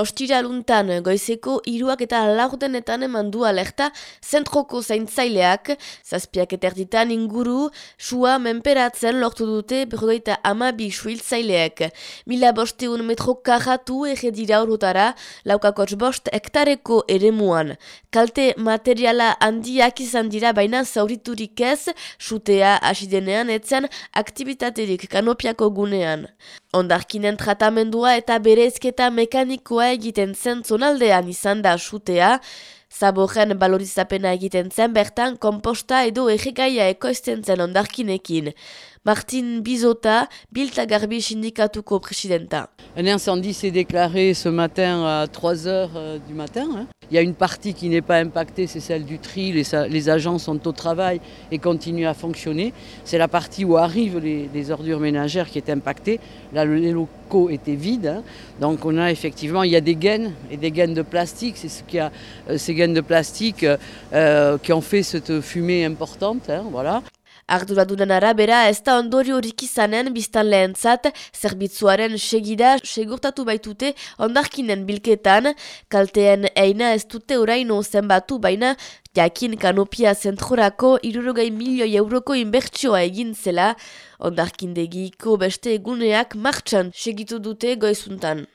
Ostiraluntan goizeko iruak eta laurdenetan eman du alerta zentroko zaintzaileak, zazpiak eterditan inguru, sua menperatzen lortu dute berrogeita amabi suiltzaileak. Mila bosteun metro karratu ege dira horotara, laukakotx bost hektareko ere muan. Kalte materiala handiak izan dira baina zauriturik ez, sutea asidenean etzen aktivitaterik kanopiako gunean. Ondarkinen tratamendua eta berezketa mekanikoa egiten zen zonaldean izan da sutea, Zaborren balorizapena egiten zen bertan komposta edo egegaia ekoizten zen ondarkinekin. Martin Bizota, Bilta Garbi sindikatuko presidenta. Un incendie s'est déclaré ce matin à 3 heures euh, du matin. Hein. Il y a une partie qui n'est pas impactée, c'est celle du tri. Les, agents sont au travail et continuent à fonctionner. C'est la partie où arrivent les, les, ordures ménagères qui est impactée. Là, les locaux étaient vides. Hein. Donc, on a effectivement, il y a des gaines et des gaines de plastique. C'est ce qui a, euh, gaines de plastique euh, qui ont fait cette fumée importante. Hein, voilà. Arduradunen arabera ez da ondori horik izanen biztan zerbitzuaren segida segurtatu baitute ondarkinen bilketan, kalteen eina ez dute oraino zenbatu baina jakin kanopia zentrorako irurogei milioi euroko inbertsioa egin zela, ondarkindegiko beste eguneak martxan segitu dute goizuntan.